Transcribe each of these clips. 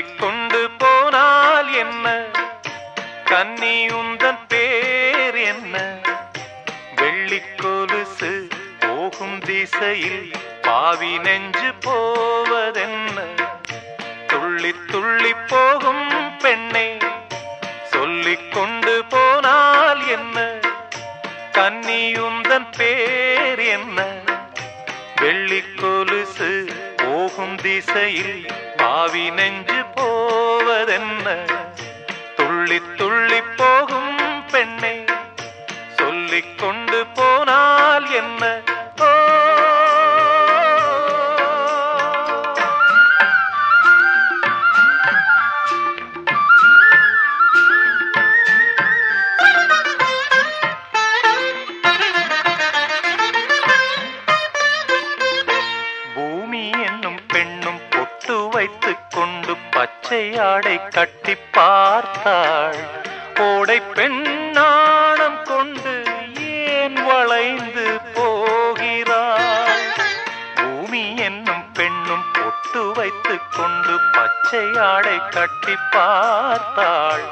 உன்னை கொண்டு போனால் என்ன? கன்னி உந்தன் பேர் என்ன? வெள்ளி கொலுசு போகும் திசையில் பாவி நெஞ்சு போவதென்ன? துள்ளி துள்ளி போகும் பெண்ணை சொல்லிக் கொண்டு போனால் என்ன? கன்னி உந்தன் பேர் என்ன? வெள்ளி போகும் திசையில் பாவி நெஞ்சு போவதென்ன? துள்ளி துள்ளி போகும் பெண்ணை சொல்லிக் கொண்டு போனால் என்ன? ஆடை கட்டி பார்த்தாள். ஓடை பெண்ணாணம் கொண்டு ஏன் வளைந்து போகிறாள்? பூமி என்னும் பெண்ணும் பொட்டு வைத்து கொண்டு பச்சை ஆடை கட்டி பார்த்தாள்.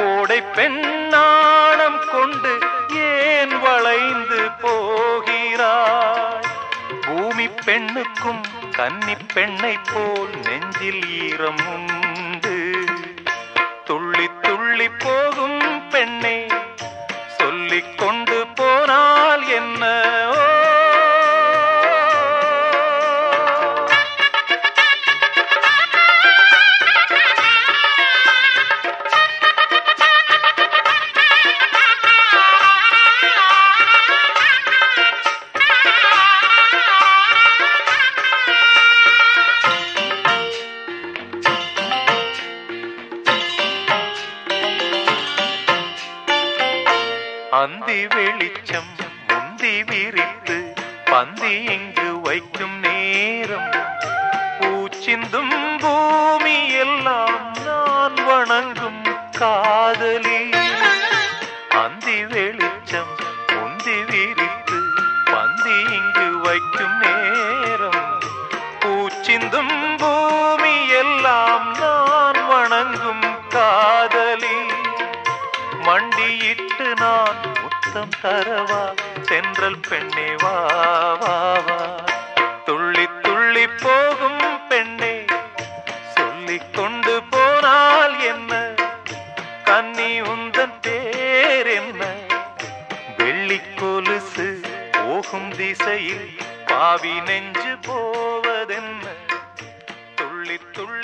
ஓடை பெண்ணாணம் கொண்டு ஏன் வளைந்து போகிறாள்? பூமி பெண்ணுக்கும் கன்னி பெண்ணை போல் நெஞ்சில் ஈரம் உண்டு. போகும் பெண்ணை. சொல்லிக் கொண்டு போனால் என்ன? ஓ அந்தி வெளிச்சம் முந்தி விரித்து பந்தி இங்கு வைக்கும் நேரம். பூச்சிந்தும் பூமி எல்லாம் நான் வணங்கும் காதலி. அந்தி வெளிச்சம் முந்தி விரித்து பந்தி இங்கு வைக்கும் நேரம். பூச்சிந்தும் பூ மண்டியிட்டு நான் முத்தம் தரவா? சென்றல் பெண்ணே வாவா துள்ளி துள்ளி போகும் பெண்ணே சொல்லிக் கொண்டு போனால் என்ன? கன்னி உந்தன் பேர் என்ன? வெள்ளி கொலுசு போகும் திசையில் பாவி நெஞ்சு போவதென்ன? துள்ளி துள்ளி